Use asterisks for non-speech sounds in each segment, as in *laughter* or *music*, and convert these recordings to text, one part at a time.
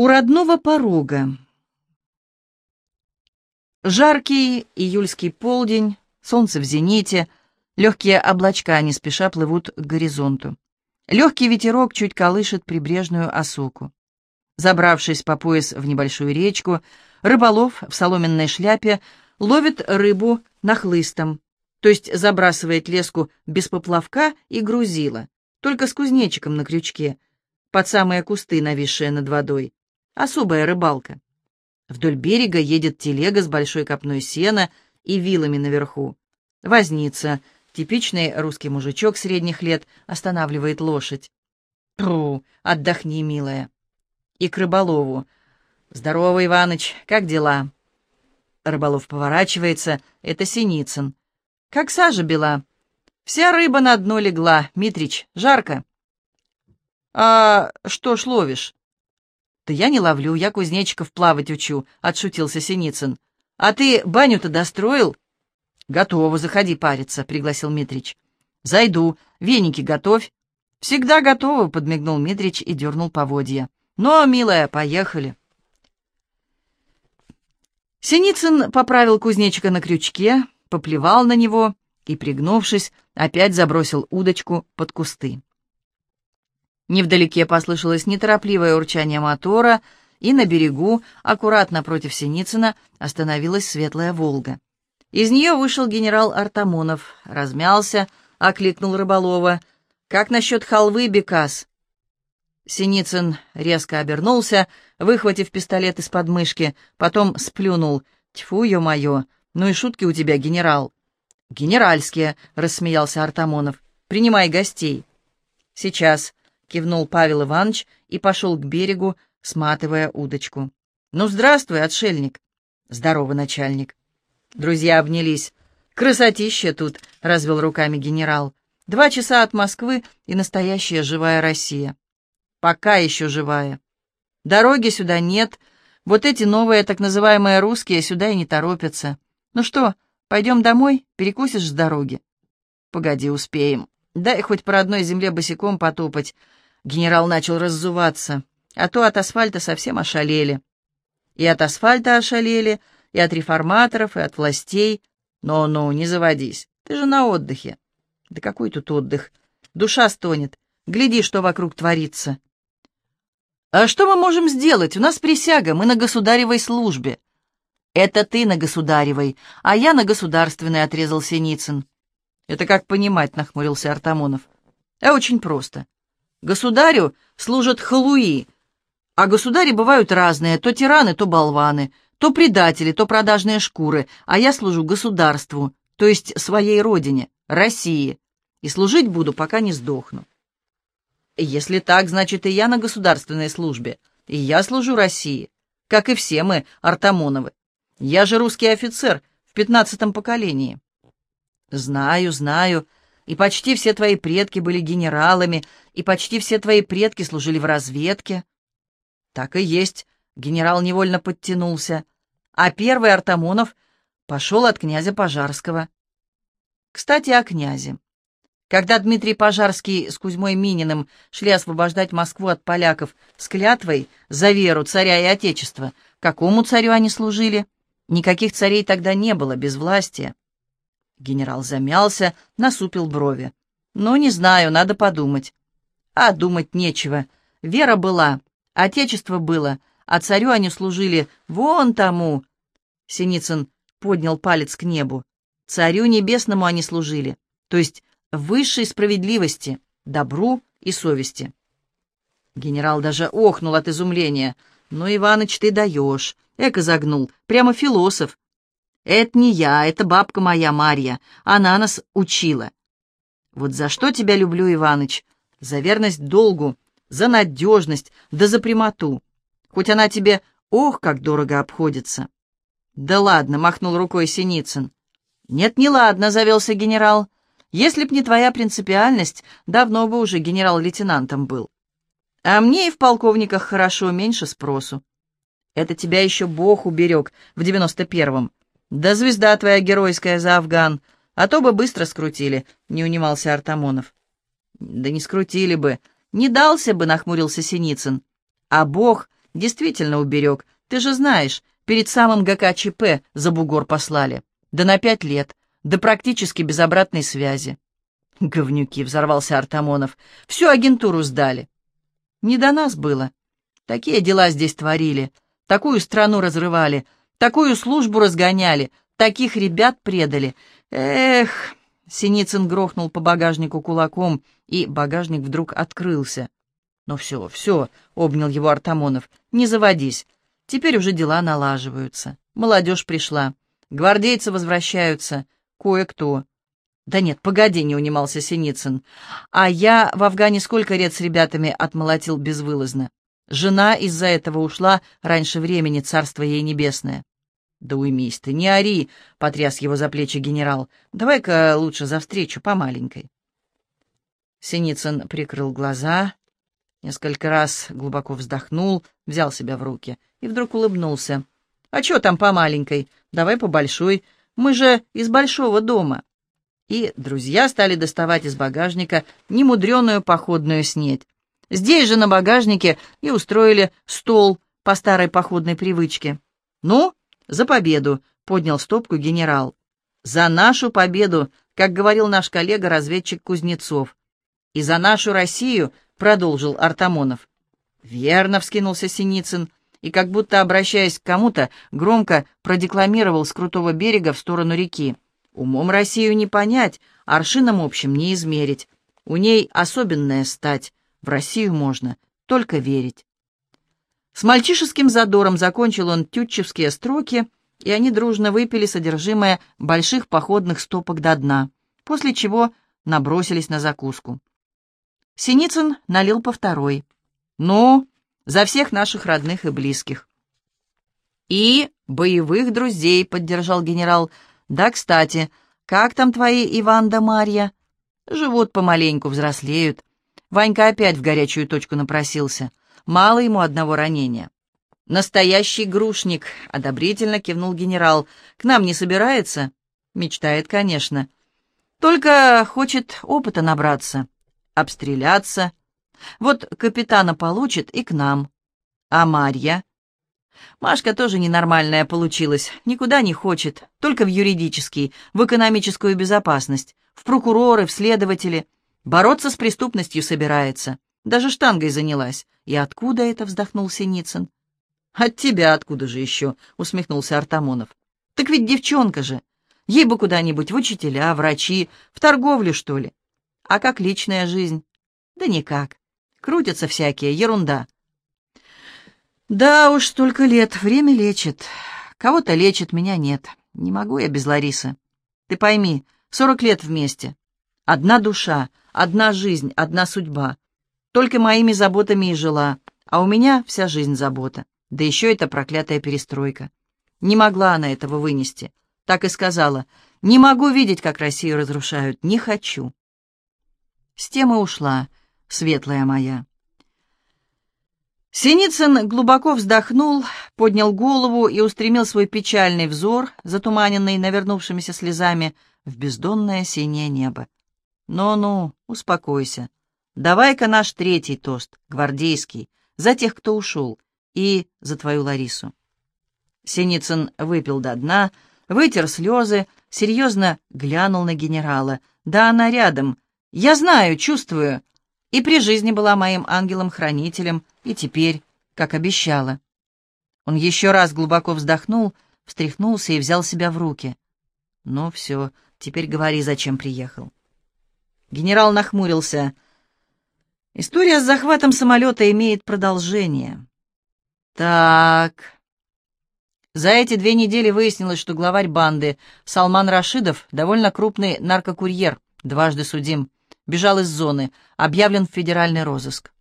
У родного порога. Жаркий июльский полдень, солнце в зените, легкие облачка не спеша плывут к горизонту. Легкий ветерок чуть колышет прибрежную осоку. Забравшись по пояс в небольшую речку, рыболов в соломенной шляпе ловит рыбу нахлыстом, то есть забрасывает леску без поплавка и грузила, только с кузнечиком на крючке, под самые кусты, нависшие над водой. Особая рыбалка. Вдоль берега едет телега с большой копной сена и вилами наверху. Возница, типичный русский мужичок средних лет, останавливает лошадь. «Тру, отдохни, милая». И к рыболову. «Здорово, Иваныч, как дела?» Рыболов поворачивается. Это Синицын. «Как сажа бела?» «Вся рыба на дно легла. Митрич, жарко?» «А что ж ловишь?» «Да я не ловлю, я кузнечиков плавать учу», — отшутился Синицын. «А ты баню-то достроил?» «Готово, заходи париться», — пригласил Митрич. «Зайду, веники готовь». «Всегда готовы», — подмигнул Митрич и дернул поводья. «Но, милая, поехали». Синицын поправил кузнечика на крючке, поплевал на него и, пригнувшись, опять забросил удочку под кусты. Невдалеке послышалось неторопливое урчание мотора, и на берегу, аккуратно против Синицына, остановилась светлая «Волга». Из нее вышел генерал Артамонов, размялся, окликнул рыболова. «Как насчет халвы, Бекас?» Синицын резко обернулся, выхватив пистолет из подмышки, потом сплюнул. «Тьфу, ё-моё! Ну и шутки у тебя, генерал!» «Генеральские!» — рассмеялся Артамонов. «Принимай гостей!» «Сейчас!» Кивнул Павел Иванович и пошел к берегу, сматывая удочку. «Ну, здравствуй, отшельник!» «Здорово, начальник!» Друзья обнялись. «Красотища тут!» — развел руками генерал. «Два часа от Москвы и настоящая живая Россия. Пока еще живая. Дороги сюда нет. Вот эти новые, так называемые русские, сюда и не торопятся. Ну что, пойдем домой? Перекусишь с дороги?» «Погоди, успеем. Дай хоть по родной земле босиком потопать. Генерал начал раззуваться, а то от асфальта совсем ошалели. И от асфальта ошалели, и от реформаторов, и от властей. Но-ну, не заводись, ты же на отдыхе. Да какой тут отдых? Душа стонет. Гляди, что вокруг творится. А что мы можем сделать? У нас присяга, мы на государевой службе. Это ты на государевой, а я на государственной, отрезал Синицын. Это как понимать, нахмурился Артамонов. А очень просто. Государю служат халуи, а государи бывают разные, то тираны, то болваны, то предатели, то продажные шкуры, а я служу государству, то есть своей родине, России, и служить буду, пока не сдохну. Если так, значит, и я на государственной службе, и я служу России, как и все мы, Артамоновы. Я же русский офицер в пятнадцатом поколении. Знаю, знаю, — и почти все твои предки были генералами, и почти все твои предки служили в разведке. Так и есть, генерал невольно подтянулся. А первый Артамонов пошел от князя Пожарского. Кстати, о князе. Когда Дмитрий Пожарский с Кузьмой Мининым шли освобождать Москву от поляков с клятвой за веру царя и отечества, какому царю они служили? Никаких царей тогда не было, без власти. Генерал замялся, насупил брови. «Ну, не знаю, надо подумать». «А думать нечего. Вера была, отечество было, а царю они служили вон тому». Синицын поднял палец к небу. «Царю небесному они служили, то есть высшей справедливости, добру и совести». Генерал даже охнул от изумления. «Ну, Иваныч, ты даешь!» Эко загнул. «Прямо философ. Это не я, это бабка моя Марья. Она нас учила. Вот за что тебя люблю, Иваныч? За верность долгу, за надежность, да за прямоту. Хоть она тебе, ох, как дорого обходится. Да ладно, махнул рукой Синицын. Нет, не ладно, завелся генерал. Если б не твоя принципиальность, давно бы уже генерал-лейтенантом был. А мне и в полковниках хорошо, меньше спросу. Это тебя еще Бог уберег в девяносто первом. «Да звезда твоя геройская за Афган, а то бы быстро скрутили», — не унимался Артамонов. «Да не скрутили бы, не дался бы», — нахмурился Синицын. «А Бог действительно уберег. Ты же знаешь, перед самым ГКЧП за бугор послали. Да на пять лет, да практически без обратной связи. Говнюки, взорвался Артамонов. Всю агентуру сдали. Не до нас было. Такие дела здесь творили, такую страну разрывали, такую службу разгоняли, таких ребят предали. Эх, Синицын грохнул по багажнику кулаком, и багажник вдруг открылся. «Ну все, все», — обнял его Артамонов, — «не заводись. Теперь уже дела налаживаются. Молодежь пришла. Гвардейцы возвращаются. Кое-кто. «Да нет, погоди», — не унимался Синицын. «А я в Афгане сколько лет с ребятами отмолотил безвылазно. Жена из-за этого ушла раньше времени, царство ей небесное». «Да уймись ты, не ори», — потряс его за плечи генерал. «Давай-ка лучше за встречу, по маленькой». Синицын прикрыл глаза, несколько раз глубоко вздохнул, взял себя в руки и вдруг улыбнулся. «А чё там по маленькой? Давай по большой. Мы же из большого дома» и друзья стали доставать из багажника немудреную походную снедь. Здесь же на багажнике и устроили стол по старой походной привычке. «Ну, за победу!» — поднял стопку генерал. «За нашу победу!» — как говорил наш коллега-разведчик Кузнецов. «И за нашу Россию!» — продолжил Артамонов. «Верно!» — вскинулся Синицын и, как будто обращаясь к кому-то, громко продекламировал с крутого берега в сторону реки. Умом Россию не понять, аршином общим не измерить. У ней особенная стать, в Россию можно только верить. С мальчишеским задором закончил он тютчевские строки, и они дружно выпили содержимое больших походных стопок до дна, после чего набросились на закуску. Синицын налил по второй. «Ну, за всех наших родных и близких». «И боевых друзей», — поддержал генерал, — «Да, кстати, как там твои Иван да Марья?» «Живут помаленьку, взрослеют». Ванька опять в горячую точку напросился. Мало ему одного ранения. «Настоящий грушник», — одобрительно кивнул генерал. «К нам не собирается?» «Мечтает, конечно. Только хочет опыта набраться, обстреляться. Вот капитана получит и к нам. А Марья?» Машка тоже ненормальная получилась, никуда не хочет, только в юридический, в экономическую безопасность, в прокуроры, в следователи. Бороться с преступностью собирается. Даже штангой занялась. И откуда это, вздохнул Синицын? От тебя откуда же еще, усмехнулся Артамонов. Так ведь девчонка же. Ей бы куда-нибудь в учителя, врачи, в торговлю, что ли. А как личная жизнь? Да никак. Крутятся всякие, ерунда. Да уж, столько лет, время лечит. Кого-то лечит, меня нет. Не могу я без Ларисы. Ты пойми, сорок лет вместе. Одна душа, одна жизнь, одна судьба. Только моими заботами и жила, а у меня вся жизнь забота. Да еще эта проклятая перестройка. Не могла она этого вынести. Так и сказала. Не могу видеть, как Россию разрушают. Не хочу. С темы ушла, светлая моя. Синицын глубоко вздохнул, поднял голову и устремил свой печальный взор, затуманенный навернувшимися слезами, в бездонное синее небо. «Ну-ну, успокойся. Давай-ка наш третий тост, гвардейский, за тех, кто ушел, и за твою Ларису». Синицын выпил до дна, вытер слезы, серьезно глянул на генерала. «Да она рядом. Я знаю, чувствую. И при жизни была моим ангелом-хранителем, и теперь, как обещала. Он еще раз глубоко вздохнул, встряхнулся и взял себя в руки. «Ну все, теперь говори, зачем приехал». Генерал нахмурился. «История с захватом самолета имеет продолжение». «Так...» За эти две недели выяснилось, что главарь банды Салман Рашидов довольно крупный наркокурьер, дважды судим. Бежал из зоны, объявлен в федеральный розыск.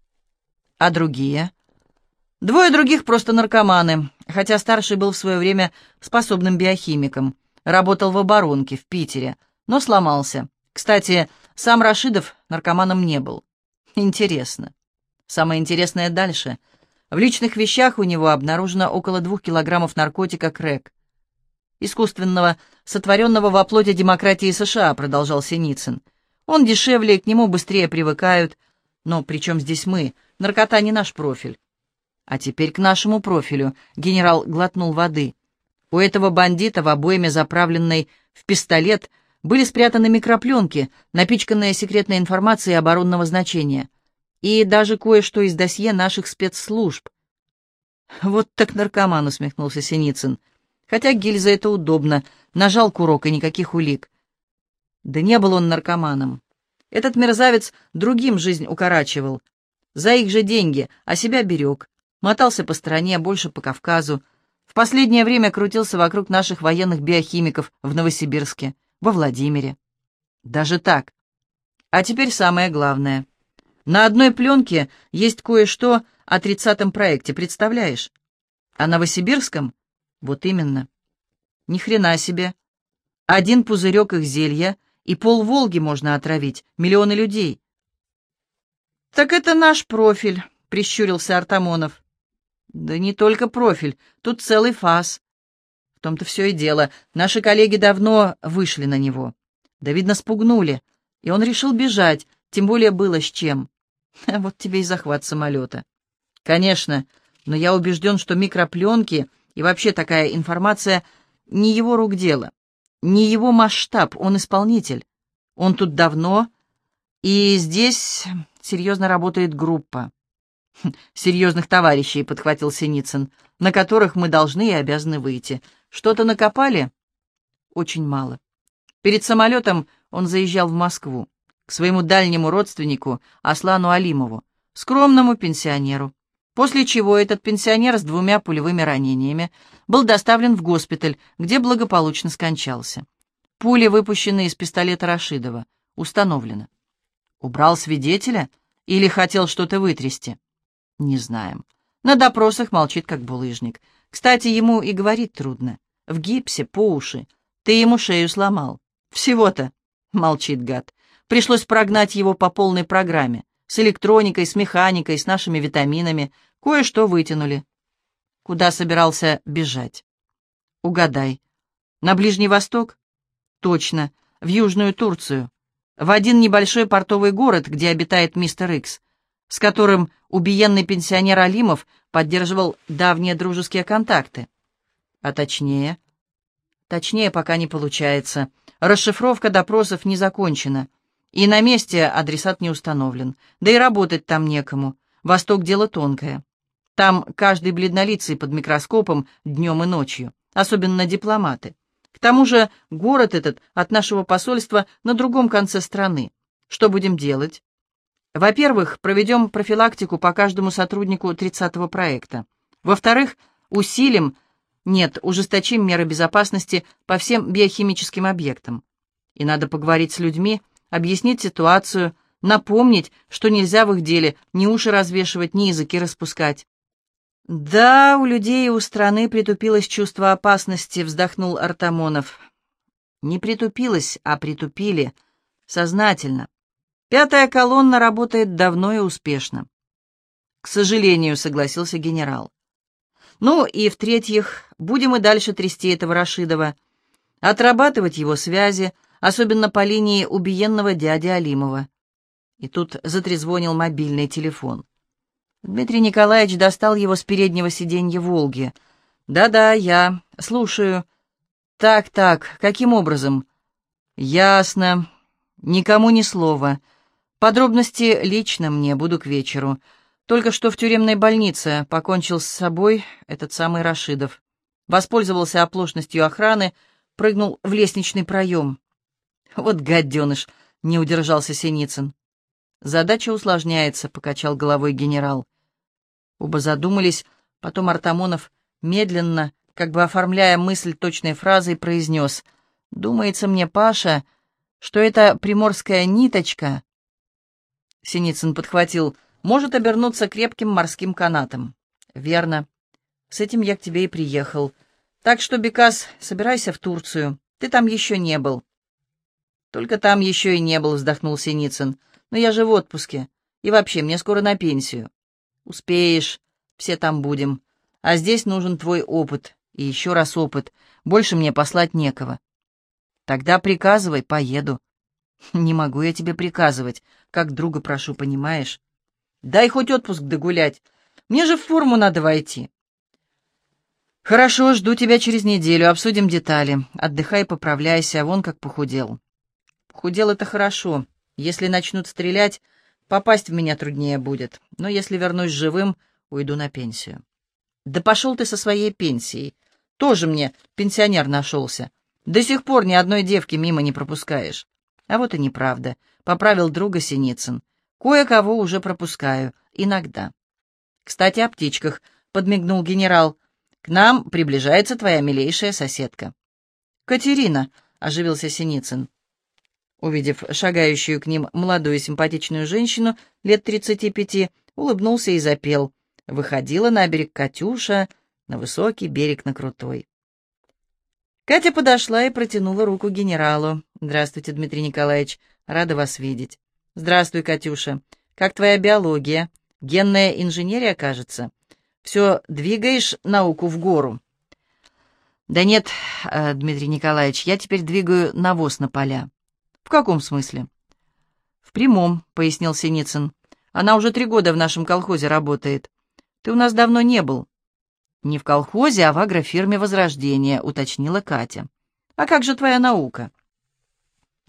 А другие? Двое других просто наркоманы, хотя старший был в свое время способным биохимиком. Работал в оборонке в Питере, но сломался. Кстати, сам Рашидов наркоманом не был. Интересно. Самое интересное дальше. В личных вещах у него обнаружено около двух килограммов наркотика крэк. Искусственного, сотворенного во плоти демократии США, продолжал Синицын. Он дешевле, к нему быстрее привыкают. Но при чем здесь мы? Наркота не наш профиль. А теперь к нашему профилю. Генерал глотнул воды. У этого бандита в обойме, заправленной в пистолет, были спрятаны микропленки, напичканные секретной информацией оборонного значения. И даже кое-что из досье наших спецслужб. «Вот так наркоман», — усмехнулся Синицын. «Хотя гильза — это удобно. Нажал курок, и никаких улик». Да не был он наркоманом. Этот мерзавец другим жизнь укорачивал. За их же деньги, а себя берег. Мотался по стране, больше по Кавказу. В последнее время крутился вокруг наших военных биохимиков в Новосибирске, во Владимире. Даже так. А теперь самое главное. На одной пленке есть кое-что о тридцатом проекте, представляешь? А Новосибирском? Вот именно. Ни хрена себе. Один пузырек их зелья, и пол Волги можно отравить, миллионы людей. «Так это наш профиль», — прищурился Артамонов. Да не только профиль, тут целый фас. В том-то все и дело. Наши коллеги давно вышли на него. Да, видно, спугнули. И он решил бежать, тем более было с чем. *laughs* Вот тебе и захват самолета. Конечно, но я убежден, что микропленки и вообще такая информация не его рук дело, не его масштаб, он исполнитель. Он тут давно, и здесь серьезно работает группа. *laughs* «Серьезных товарищей», — подхватил Синицын, «на которых мы должны и обязаны выйти. Что-то накопали?» «Очень мало». Перед самолетом он заезжал в Москву, к своему дальнему родственнику Аслану Алимову, скромному пенсионеру, после чего этот пенсионер с двумя пулевыми ранениями был доставлен в госпиталь, где благополучно скончался. Пули, выпущенные из пистолета Рашидова, установлено. Убрал свидетеля или хотел что-то вытрясти? Не знаем. На допросах молчит, как булыжник. Кстати, ему и говорить трудно. В гипсе, по уши. Ты ему шею сломал. Всего-то. Молчит гад. Пришлось прогнать его по полной программе. С электроникой, с механикой, с нашими витаминами. Кое-что вытянули. Куда собирался бежать? Угадай. На Ближний Восток? Точно. В Южную Турцию. В один небольшой портовый город, где обитает мистер Икс с которым убиенный пенсионер Алимов поддерживал давние дружеские контакты. А точнее? Точнее пока не получается. Расшифровка допросов не закончена. И на месте адресат не установлен. Да и работать там некому. Восток — дело тонкое. Там каждый бледнолицый под микроскопом днем и ночью. Особенно дипломаты. К тому же город этот от нашего посольства на другом конце страны. Что будем делать? Во-первых, проведем профилактику по каждому сотруднику 30-го проекта. Во-вторых, усилим, нет, ужесточим меры безопасности по всем биохимическим объектам. И надо поговорить с людьми, объяснить ситуацию, напомнить, что нельзя в их деле ни уши развешивать, ни языки распускать. «Да, у людей и у страны притупилось чувство опасности», — вздохнул Артамонов. «Не притупилось, а притупили. Сознательно. Пятая колонна работает давно и успешно. К сожалению, согласился генерал. Ну и в-третьих, будем и дальше трясти этого Рашидова, отрабатывать его связи, особенно по линии убиенного дяди Алимова. И тут затрезвонил мобильный телефон. Дмитрий Николаевич достал его с переднего сиденья «Волги». «Да-да, я. Слушаю». «Так-так, каким образом?» «Ясно. Никому ни слова. Подробности лично мне буду к вечеру. Только что в тюремной больнице покончил с собой этот самый Рашидов. Воспользовался оплошностью охраны, прыгнул в лестничный проем. Вот гаденыш, не удержался Синицын. Задача усложняется, покачал головой генерал. Оба задумались, потом Артамонов медленно, как бы оформляя мысль точной фразой, произнес. «Думается мне, Паша, что эта приморская ниточка Синицын подхватил, может обернуться крепким морским канатом. Верно. С этим я к тебе и приехал. Так что, Бекас, собирайся в Турцию. Ты там еще не был. Только там еще и не был, вздохнул Синицын. Но я же в отпуске. И вообще, мне скоро на пенсию. Успеешь. Все там будем. А здесь нужен твой опыт. И еще раз опыт. Больше мне послать некого. Тогда приказывай, поеду. Не могу я тебе приказывать. Как друга прошу, понимаешь? Дай хоть отпуск догулять. Мне же в форму надо войти. Хорошо, жду тебя через неделю, обсудим детали. Отдыхай, поправляйся, вон как похудел. Похудел — это хорошо. Если начнут стрелять, попасть в меня труднее будет. Но если вернусь живым, уйду на пенсию. Да пошел ты со своей пенсией. Тоже мне пенсионер нашелся. До сих пор ни одной девки мимо не пропускаешь. А вот и неправда. Поправил друга Синицын. Кое-кого уже пропускаю. Иногда. Кстати, о птичках, подмигнул генерал. К нам приближается твоя милейшая соседка. Катерина, оживился Синицын. Увидев шагающую к ним молодую симпатичную женщину лет тридцати пяти, улыбнулся и запел. Выходила на берег Катюша, на высокий берег на крутой. Катя подошла и протянула руку генералу. «Здравствуйте, Дмитрий Николаевич. Рада вас видеть». «Здравствуй, Катюша. Как твоя биология? Генная инженерия, кажется. Все двигаешь науку в гору?» «Да нет, э, Дмитрий Николаевич, я теперь двигаю навоз на поля». «В каком смысле?» «В прямом», — пояснил Синицын. «Она уже три года в нашем колхозе работает. Ты у нас давно не был. «Не в колхозе, а в агрофирме «Возрождение», — уточнила Катя. «А как же твоя наука?»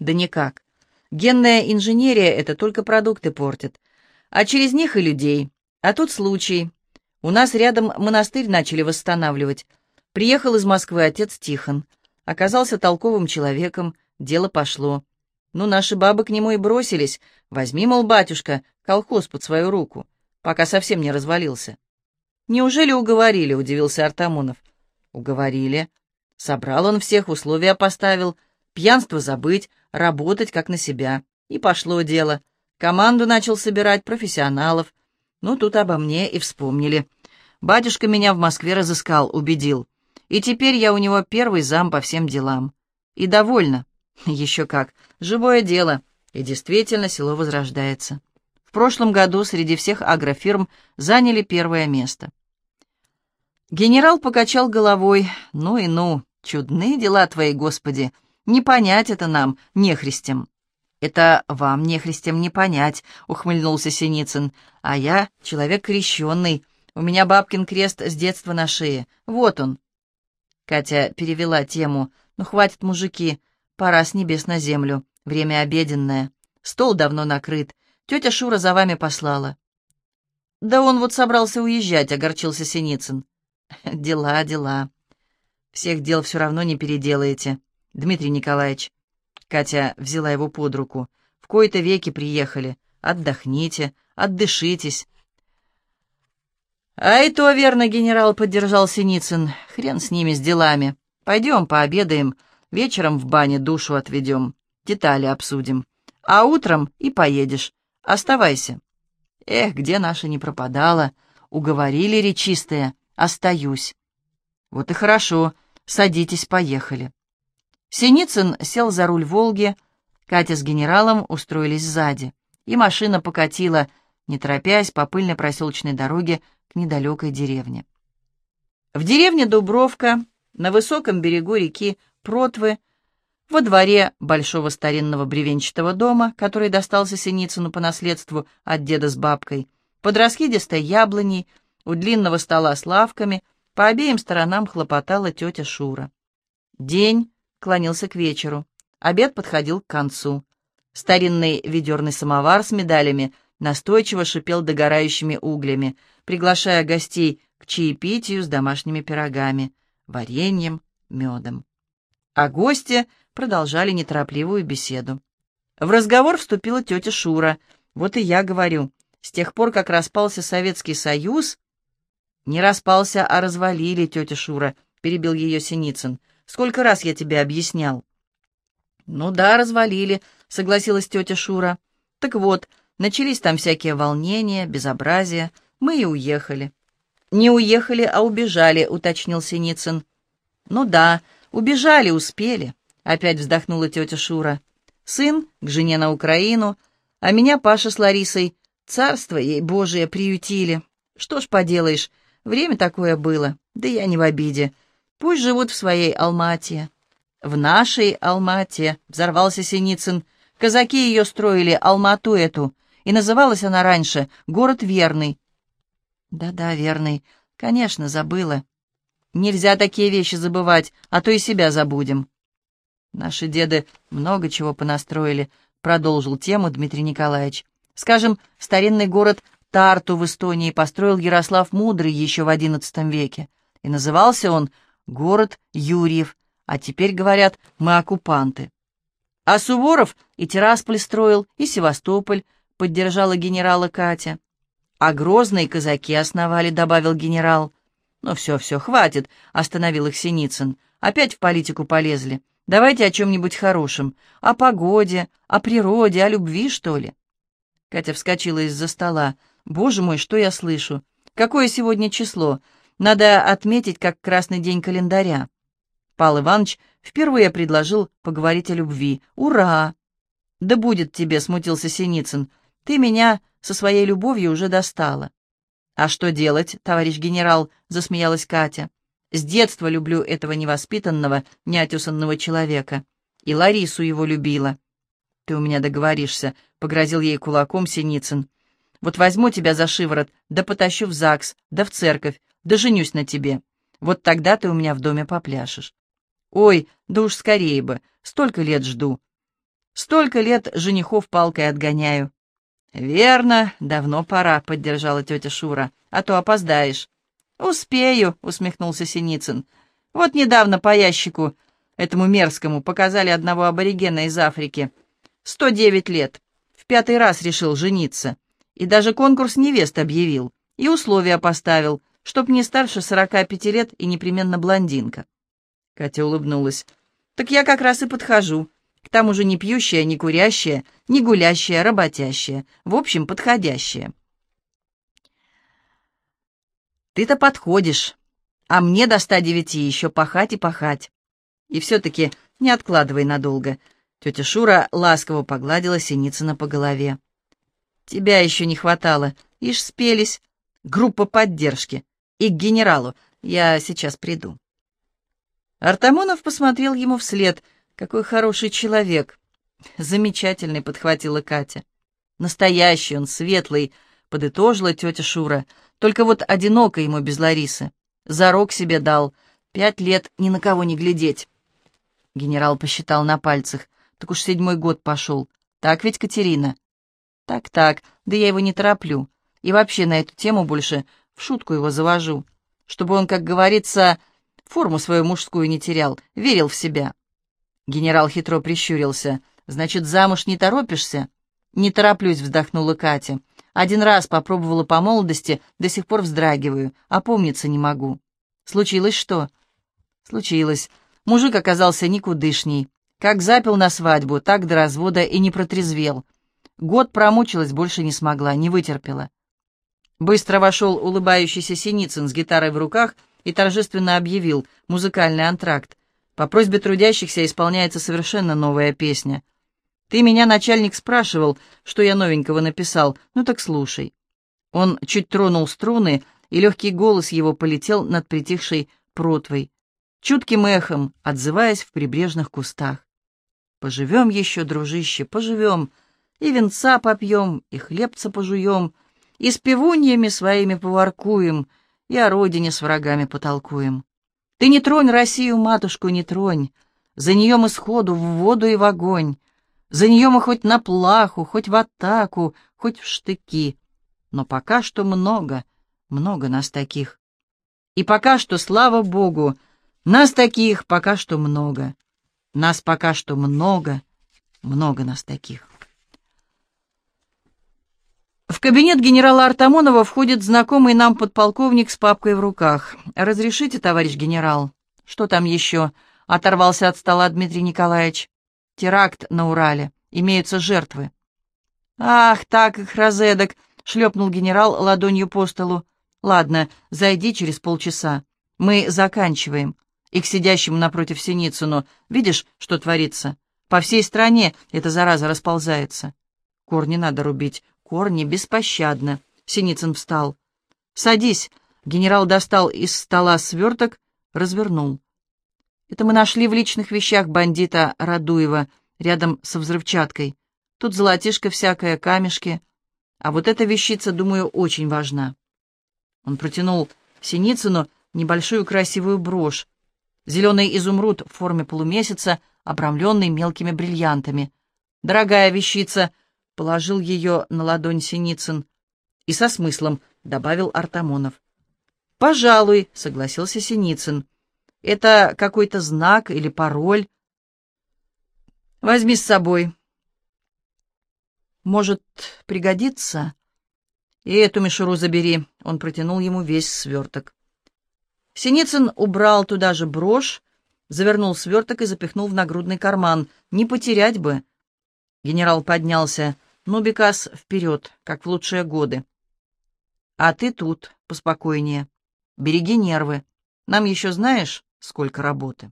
«Да никак. Генная инженерия — это только продукты портит. А через них и людей. А тут случай. У нас рядом монастырь начали восстанавливать. Приехал из Москвы отец Тихон. Оказался толковым человеком, дело пошло. Ну, наши бабы к нему и бросились. Возьми, мол, батюшка, колхоз под свою руку, пока совсем не развалился. «Неужели уговорили?» — удивился Артамонов. «Уговорили. Собрал он всех, условия поставил. Пьянство забыть, работать как на себя. И пошло дело. Команду начал собирать, профессионалов. Ну, тут обо мне и вспомнили. Батюшка меня в Москве разыскал, убедил. И теперь я у него первый зам по всем делам. И довольна. *laughs* Еще как. Живое дело. И действительно, село возрождается. В прошлом году среди всех агрофирм заняли первое место. Генерал покачал головой. «Ну и ну, чудные дела твои, Господи! Не понять это нам, нехристям!» «Это вам, нехристям, не понять», — ухмыльнулся Синицын. «А я человек крещенный. У меня бабкин крест с детства на шее. Вот он». Катя перевела тему. «Ну, хватит, мужики. Пора с небес на землю. Время обеденное. Стол давно накрыт. Тетя Шура за вами послала». «Да он вот собрался уезжать», — огорчился Синицын. Дела, дела. Всех дел все равно не переделаете. Дмитрий Николаевич. Катя взяла его под руку. В кои-то веки приехали. Отдохните, отдышитесь. А и то верно, генерал, поддержал Синицын. Хрен с ними, с делами. Пойдем пообедаем. Вечером в бане душу отведем. Детали обсудим. А утром и поедешь. Оставайся. Эх, где наша не пропадала. Уговорили речистые. Остаюсь. Вот и хорошо. Садитесь, поехали. Синицын сел за руль «Волги», Катя с генералом устроились сзади, и машина покатила, не торопясь, по пыльной проселочной дороге к недалекой деревне. В деревне Дубровка, на высоком берегу реки Протвы, во дворе большого старинного бревенчатого дома, который достался Синицыну по наследству от деда с бабкой, под раскидистой яблоней у длинного стола с лавками по обеим сторонам хлопотала тетя Шура. День клонился к вечеру, обед подходил к концу. Старинный ведерный самовар с медалями настойчиво шипел догорающими углями, приглашая гостей к чаепитию с домашними пирогами, вареньем, медом. А гости продолжали неторопливую беседу. В разговор вступила тетя Шура. Вот и я говорю, с тех пор, как распался Советский Союз, «Не распался, а развалили, тетя Шура», — перебил ее Синицын. «Сколько раз я тебе объяснял?» «Ну да, развалили», — согласилась тетя Шура. «Так вот, начались там всякие волнения, безобразия. Мы и уехали». «Не уехали, а убежали», — уточнил Синицын. «Ну да, убежали, успели», — опять вздохнула тетя Шура. «Сын к жене на Украину, а меня Паша с Ларисой, царство ей Божие, приютили. Что ж поделаешь, Время такое было, да я не в обиде. Пусть живут в своей Алмате. В нашей Алмате, взорвался Синицын. Казаки ее строили, Алмату эту, и называлась она раньше «Город Верный». Да-да, верный. Конечно, забыла. Нельзя такие вещи забывать, а то и себя забудем. Наши деды много чего понастроили, продолжил тему Дмитрий Николаевич. Скажем, старинный город Тарту в Эстонии построил Ярослав Мудрый еще в XI веке, и назывался он город Юрьев, а теперь, говорят, мы оккупанты. А Суворов и Тирасполь строил, и Севастополь, поддержала генерала Катя. А Грозные казаки основали, добавил генерал. «Ну все, все, хватит», — остановил их Синицын. «Опять в политику полезли. Давайте о чем-нибудь хорошем. О погоде, о природе, о любви, что ли?» Катя вскочила из-за стола. «Боже мой, что я слышу! Какое сегодня число? Надо отметить, как красный день календаря». Пал Иванович впервые предложил поговорить о любви. «Ура!» «Да будет тебе», — смутился Синицын. «Ты меня со своей любовью уже достала». «А что делать, товарищ генерал?» — засмеялась Катя. «С детства люблю этого невоспитанного, неотесанного человека. И Ларису его любила». «Ты у меня договоришься», — погрозил ей кулаком Синицын. «Вот возьму тебя за шиворот, да потащу в ЗАГС, да в церковь, да женюсь на тебе. Вот тогда ты у меня в доме попляшешь». «Ой, да уж скорее бы, столько лет жду. Столько лет женихов палкой отгоняю. «Верно, давно пора», — поддержала тетя Шура, — «а то опоздаешь». «Успею», — усмехнулся Синицын. «Вот недавно по ящику этому мерзкому показали одного аборигена из Африки. Сто девять лет. В пятый раз решил жениться. И даже конкурс невест объявил. И условия поставил, чтоб не старше сорока пяти лет и непременно блондинка». Катя улыбнулась. «Так я как раз и подхожу. К тому же не пьющая, не курящая, не гулящая, работящая. В общем, подходящая. Ты-то подходишь, а мне до ста девяти еще пахать и пахать. И все-таки не откладывай надолго. Тетя Шура ласково погладила Синицына по голове. Тебя еще не хватало. Ишь, спелись. Группа поддержки. И к генералу. Я сейчас приду. Артамонов посмотрел ему вслед — какой хороший человек. Замечательный, подхватила Катя. Настоящий он, светлый, подытожила тетя Шура. Только вот одиноко ему без Ларисы. Зарок себе дал. Пять лет ни на кого не глядеть. Генерал посчитал на пальцах. Так уж седьмой год пошел. Так ведь, Катерина? Так-так, да я его не тороплю. И вообще на эту тему больше в шутку его завожу. Чтобы он, как говорится, форму свою мужскую не терял, верил в себя. Генерал хитро прищурился. «Значит, замуж не торопишься?» «Не тороплюсь», — вздохнула Катя. «Один раз попробовала по молодости, до сих пор вздрагиваю, а помниться не могу». «Случилось что?» «Случилось. Мужик оказался никудышний. Как запил на свадьбу, так до развода и не протрезвел. Год промучилась, больше не смогла, не вытерпела». Быстро вошел улыбающийся Синицын с гитарой в руках и торжественно объявил музыкальный антракт. По просьбе трудящихся исполняется совершенно новая песня. Ты меня, начальник, спрашивал, что я новенького написал. Ну так слушай. Он чуть тронул струны, и легкий голос его полетел над притихшей протвой, чутким эхом, отзываясь в прибрежных кустах. Поживем еще, дружище, поживем, и венца попьем, и хлебца пожуем, и с пивуньями своими поваркуем, и о родине с врагами потолкуем. Ты не тронь Россию, матушку, не тронь. За нее мы сходу в воду и в огонь. За нее мы хоть на плаху, хоть в атаку, хоть в штыки. Но пока что много, много нас таких. И пока что, слава Богу, нас таких пока что много. Нас пока что много, много нас таких. В кабинет генерала Артамонова входит знакомый нам подполковник с папкой в руках. «Разрешите, товарищ генерал?» «Что там еще?» — оторвался от стола Дмитрий Николаевич. «Теракт на Урале. Имеются жертвы». «Ах, так их розедок!» — шлепнул генерал ладонью по столу. «Ладно, зайди через полчаса. Мы заканчиваем». И к сидящему напротив Синицыну. «Видишь, что творится? По всей стране эта зараза расползается. Корни надо рубить, корни беспощадно. Синицын встал. «Садись!» Генерал достал из стола сверток, развернул. «Это мы нашли в личных вещах бандита Радуева, рядом со взрывчаткой. Тут золотишко всякое, камешки. А вот эта вещица, думаю, очень важна». Он протянул Синицыну небольшую красивую брошь. Зеленый изумруд в форме полумесяца, обрамленный мелкими бриллиантами. «Дорогая вещица!» — положил ее на ладонь Синицын. И со смыслом добавил Артамонов. «Пожалуй», — согласился Синицын. «Это какой-то знак или пароль?» «Возьми с собой». «Может, пригодится?» «И эту мишуру забери», — он протянул ему весь сверток. Синицын убрал туда же брошь, завернул сверток и запихнул в нагрудный карман. «Не потерять бы!» Генерал поднялся. «Ну, Бекас, вперед, как в лучшие годы!» «А ты тут, поспокойнее. Береги нервы. Нам еще знаешь, сколько работы?»